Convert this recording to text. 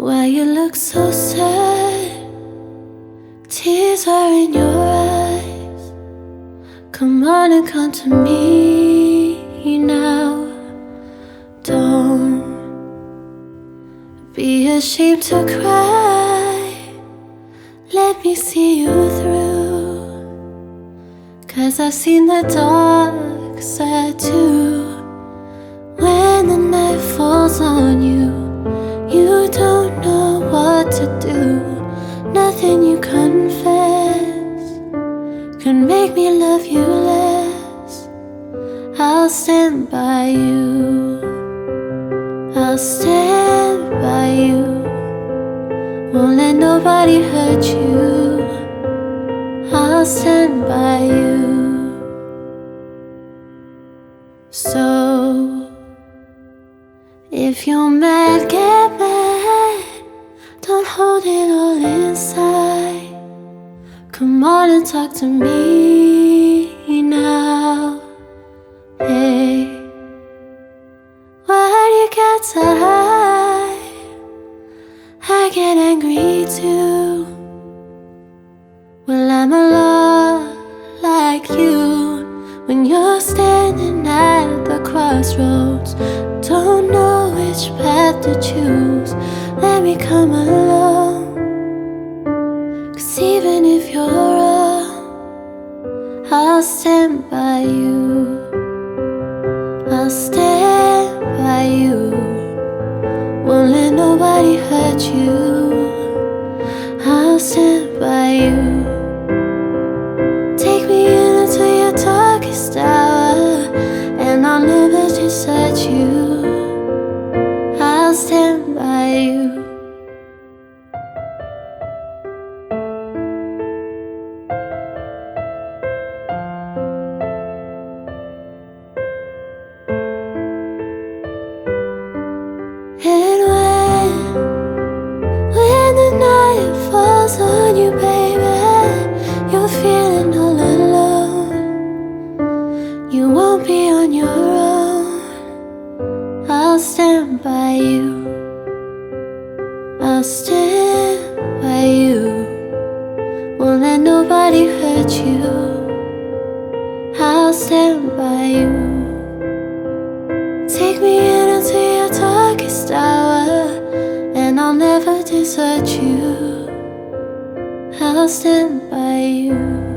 Why you look so sad? Tears are in your eyes. Come on and come to me now. Don't be ashamed to cry. Let me see you through. Cause I've seen the dark side too. Stand by you. I'll stand by you. Won't let nobody hurt you. I'll stand by you. So, if you're mad, get mad. Don't hold it all inside. Come on and talk to me high? I get angry too. Well, I'm a lot like you when you're standing at the crossroads. Don't know which path to choose. Let me come along. Cause even if you're wrong, I'll stand by you. I'll stand by you. By you. I'll stand by you. Won't let nobody hurt you. I'll stand by you. Take me in into your darkest hour, and I'll never desert you. I'll stand by you.